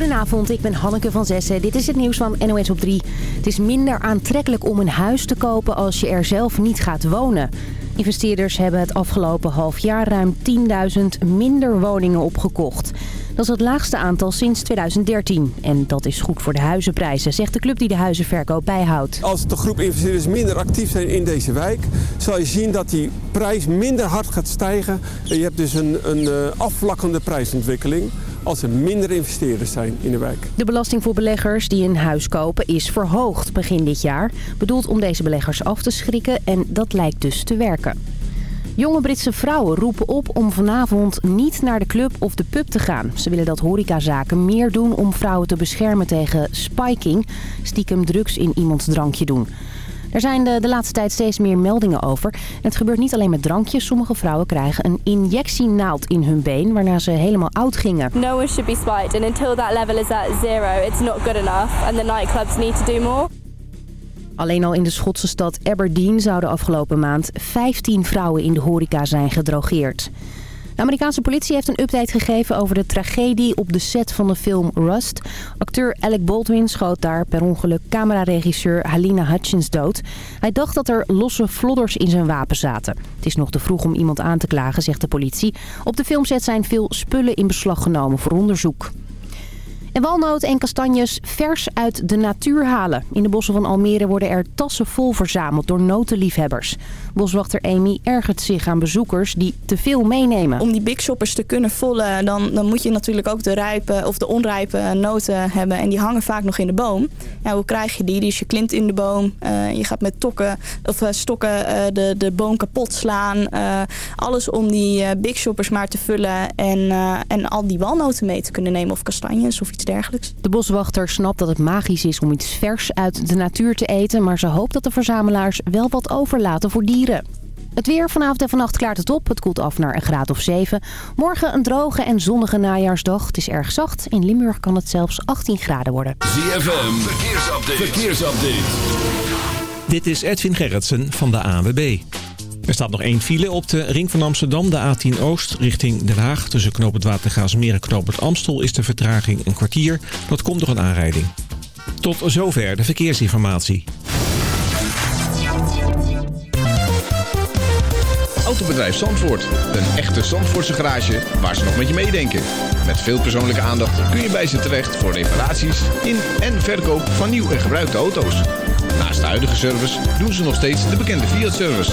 Goedenavond, ik ben Hanneke van Zessen. Dit is het nieuws van NOS op 3. Het is minder aantrekkelijk om een huis te kopen als je er zelf niet gaat wonen. Investeerders hebben het afgelopen half jaar ruim 10.000 minder woningen opgekocht. Dat is het laagste aantal sinds 2013. En dat is goed voor de huizenprijzen, zegt de club die de huizenverkoop bijhoudt. Als de groep investeerders minder actief zijn in deze wijk... zal je zien dat die prijs minder hard gaat stijgen. En je hebt dus een, een eh, afvlakkende prijsontwikkeling als er minder investeerders zijn in de wijk. De belasting voor beleggers die een huis kopen is verhoogd begin dit jaar. Bedoeld om deze beleggers af te schrikken en dat lijkt dus te werken. Jonge Britse vrouwen roepen op om vanavond niet naar de club of de pub te gaan. Ze willen dat horecazaken meer doen om vrouwen te beschermen tegen spiking, stiekem drugs in iemands drankje doen. Er zijn de, de laatste tijd steeds meer meldingen over. het gebeurt niet alleen met drankjes. Sommige vrouwen krijgen een injectienaald in hun been... waarna ze helemaal oud gingen. No one should be spiked. And until that level is at zero, it's not good enough. And the nightclubs need to do more. Alleen al in de Schotse stad Aberdeen zouden afgelopen maand 15 vrouwen in de horeca zijn gedrogeerd. De Amerikaanse politie heeft een update gegeven over de tragedie op de set van de film Rust. Acteur Alec Baldwin schoot daar per ongeluk cameraregisseur Halina Hutchins dood. Hij dacht dat er losse flodders in zijn wapen zaten. Het is nog te vroeg om iemand aan te klagen, zegt de politie. Op de filmset zijn veel spullen in beslag genomen voor onderzoek. En walnoten en kastanjes vers uit de natuur halen. In de bossen van Almere worden er tassen vol verzameld door notenliefhebbers. Boswachter Amy ergert zich aan bezoekers die te veel meenemen. Om die big shoppers te kunnen vollen, dan, dan moet je natuurlijk ook de rijpe of de onrijpe noten hebben. En die hangen vaak nog in de boom. Ja, hoe krijg je die? Dus je klimt in de boom, uh, je gaat met tokken, of, uh, stokken uh, de, de boom kapot slaan. alles om die big shoppers maar te vullen en, en al die walnoten mee te kunnen nemen of kastanjes of iets dergelijks. De boswachter snapt dat het magisch is om iets vers uit de natuur te eten. Maar ze hoopt dat de verzamelaars wel wat overlaten voor dieren. Het weer vanavond en vannacht klaart het op. Het koelt af naar een graad of 7. Morgen een droge en zonnige najaarsdag. Het is erg zacht. In Limburg kan het zelfs 18 graden worden. ZFM, verkeersupdate. verkeersupdate. Dit is Edwin Gerritsen van de ANWB. Er staat nog één file op de ring van Amsterdam, de A10 Oost, richting Den Haag. Tussen Knoop het Watergaasmeer en Knoop Amstel is de vertraging een kwartier. Dat komt door een aanrijding. Tot zover de verkeersinformatie. Autobedrijf Zandvoort. Een echte Zandvoortse garage waar ze nog met je meedenken. Met veel persoonlijke aandacht kun je bij ze terecht voor reparaties in en verkoop van nieuw en gebruikte auto's. Naast de huidige service doen ze nog steeds de bekende Fiat-service.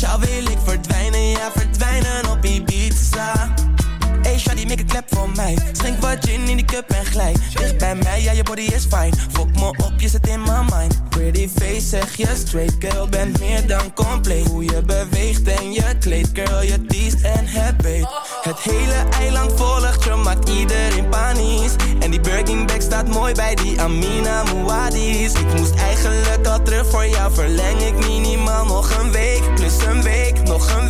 jou wil ik verdwijnen? Ja, verdwijnen op Ibiza. Hey shawty, make a clap voor mij. Schenk wat gin in die cup en glij. Dicht bij mij, ja je body is fine. Fok me op, je zit in my mind zeg je straight Girl, bent meer dan compleet. Hoe je beweegt en je kleed Girl, je teest en het Het hele eiland volgt je, maakt iedereen panisch. En die Birkin bag staat mooi bij die Amina Muadis Ik moest eigenlijk al terug voor jou Verleng ik minimaal nog een week. Plus een week, nog een week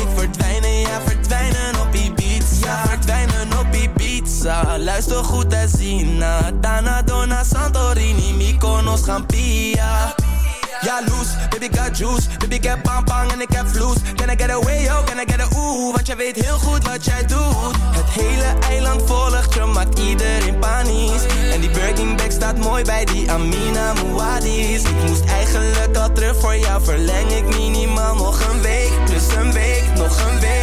ik Ibiza Luister goed en zien na. Dana, Dona, Santorini Mykonos, Gampia. Ja, loose, baby got juice. Baby ik heb bang en ik heb vloes. Can I get away, yo, can I get a ooh? Want jij weet heel goed wat jij doet. Het hele eiland volgt je, maakt iedereen panisch. En die Birkin bag staat mooi bij die Amina Muadis Ik moest eigenlijk al terug voor jou Verleng ik minimaal nog een week. Plus een week, nog een week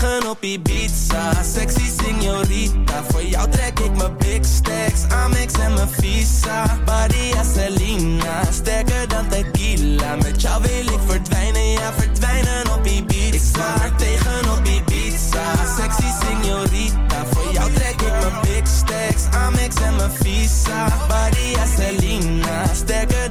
tegen op Ibiza. Sexy signorita Voor jou trek ik mijn big stacks. Amex en mijn visa. Badia Selena Sterker dan tequila. Met jou wil ik verdwijnen Ja, verdwijnen op Ibiza. Ik er tegen op Ibiza. Sexy signorita Voor jou trek ik mijn big stacks. Amex en mijn visa. Badia Selena Sterker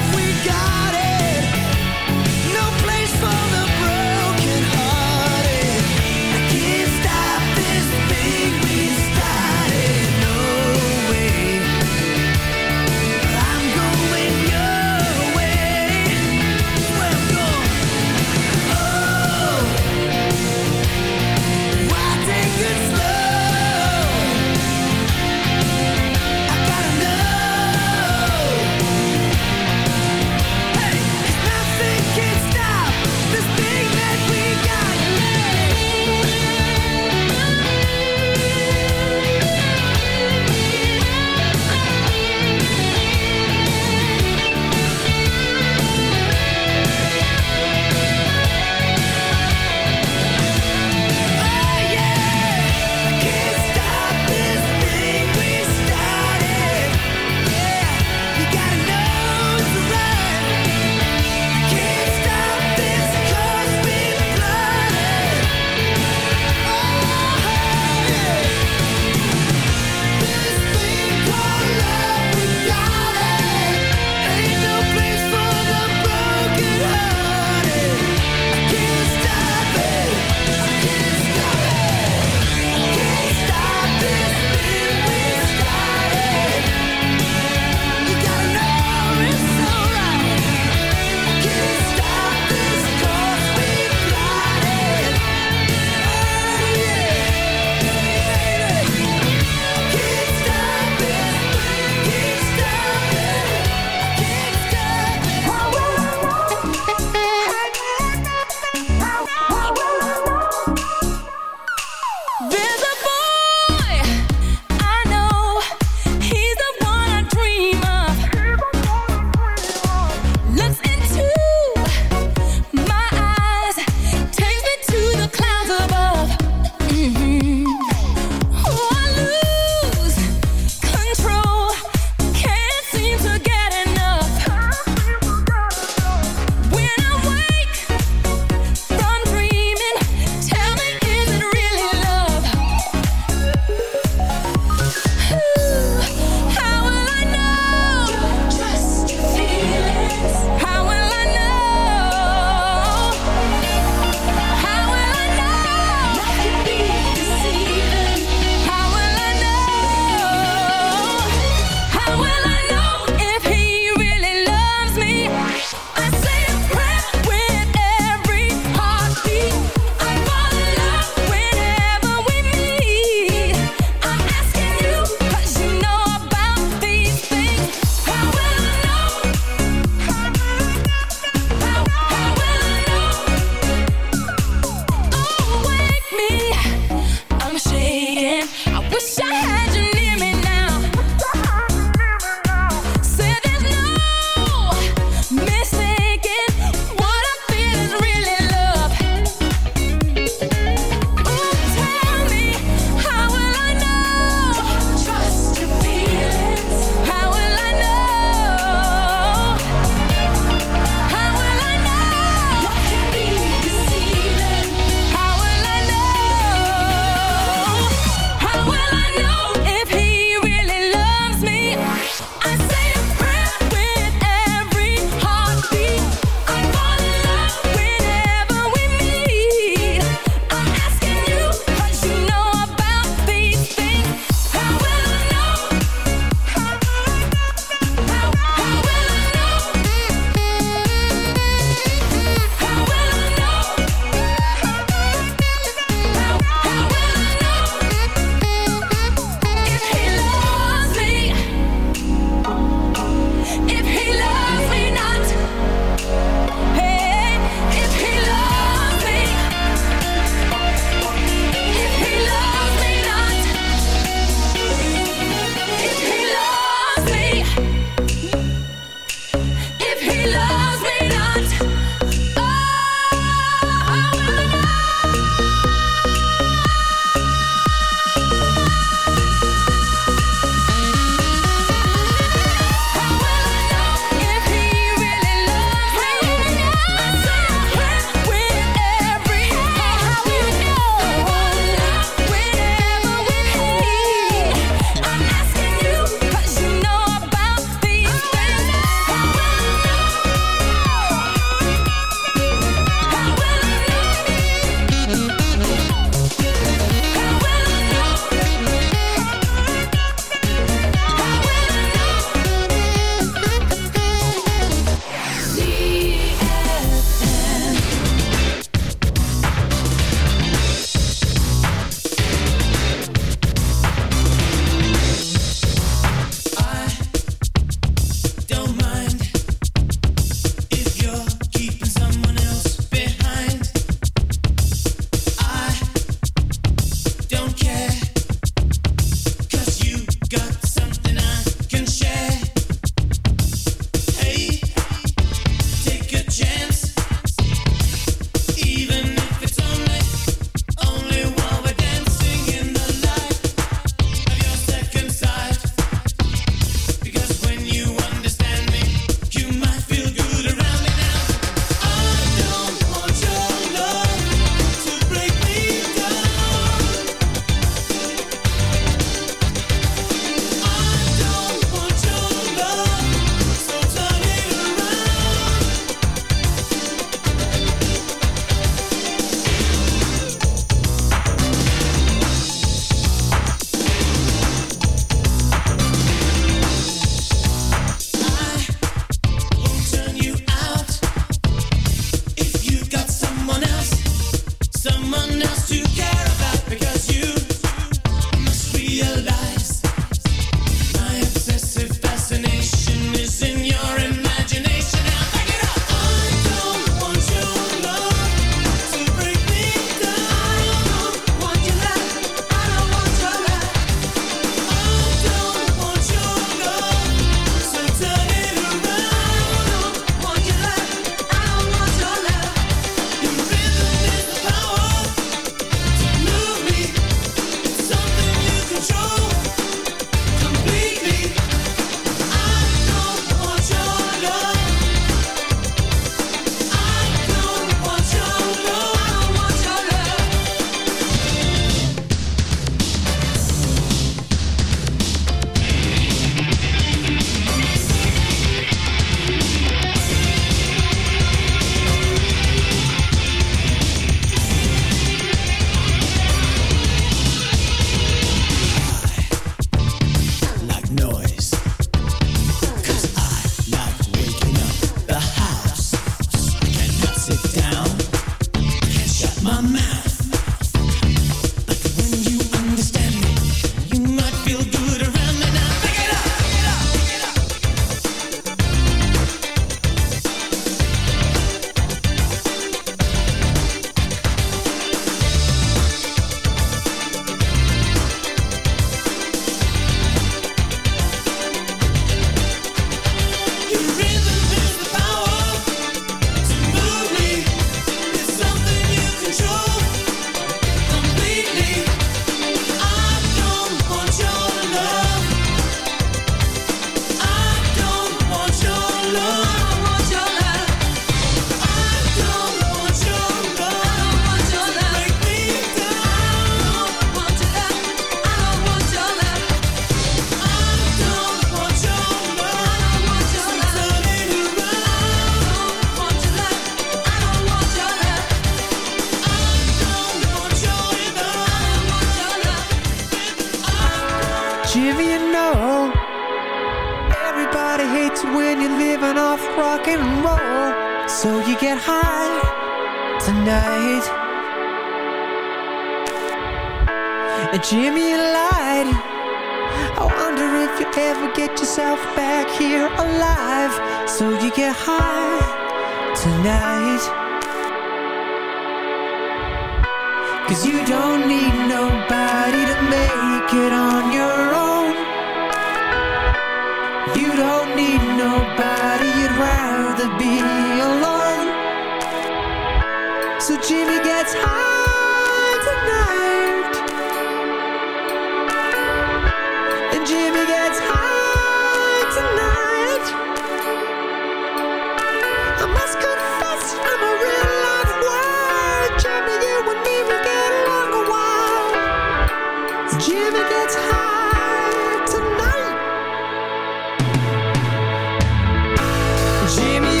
Jimmy,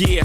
Yeah,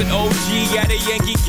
With OG at a Yankee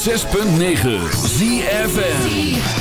6.9 ZFN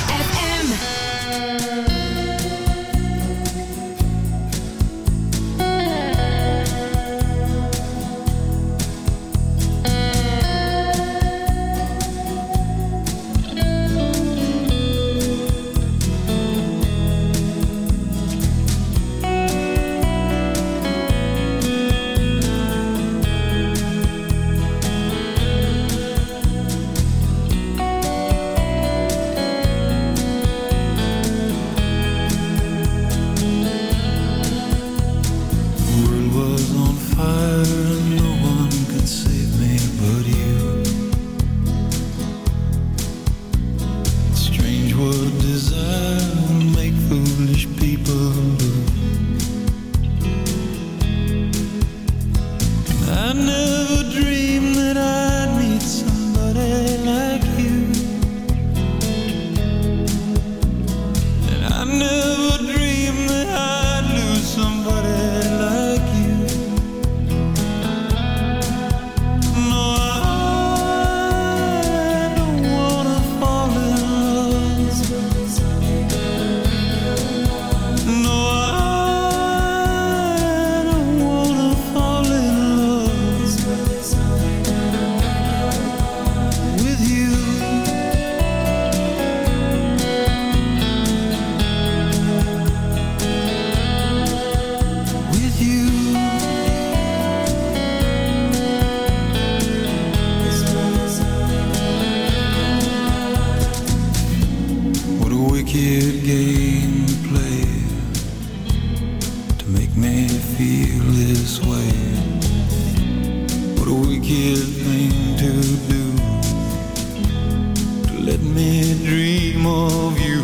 Let me dream of you.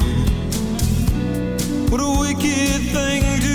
What a wicked thing to